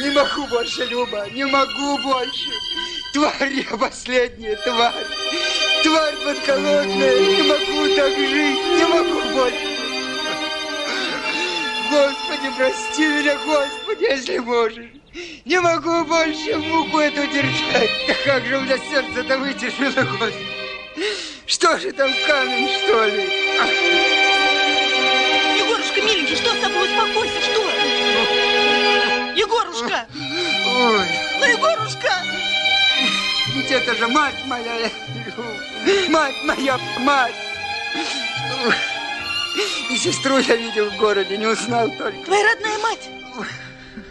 Не могу больше, Люба, не могу больше. Тварь я последняя, тварь. Тварь подколодная, не могу так жить, не могу больше. Господи, прости меня, Господи, если можешь. Не могу больше муку эту держать. Как же у меня сердце-то вытерпело, Господи. Что же там, камень, что ли? Ведь это же мать моя, мать моя, мать. И сестру я видел в городе, не узнал только. Твоя родная мать!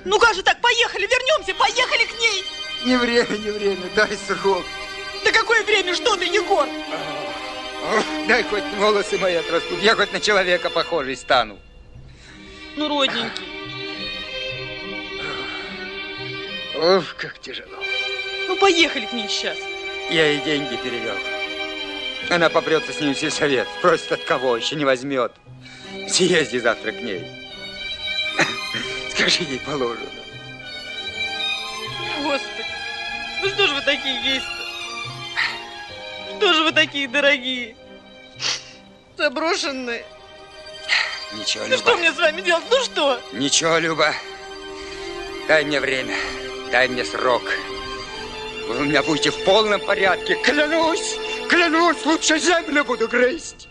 Ну как же так? Поехали, вернемся, поехали к ней! Не время, не время, дай срок. Да какое время? Что ты, Егор? Дай хоть волосы мои отрастут, я хоть на человека похожий стану. Ну, родненький. Ох, как тяжело. Ну, поехали к ней сейчас. Я ей деньги перевел. Она попрется с ним в сельсовет. Просит от кого, еще не возьмет. Съезди завтра к ней. Скажи ей положено. Господи, ну что же вы такие есть-то? Что же вы такие дорогие? Заброшенные. Ничего, Ну что Люба. мне с вами делать? Ну что? Ничего, Люба. Дай мне время. Дай мне срок. Вы у меня будете в полном порядке. Клянусь, клянусь, лучше землю буду грызть.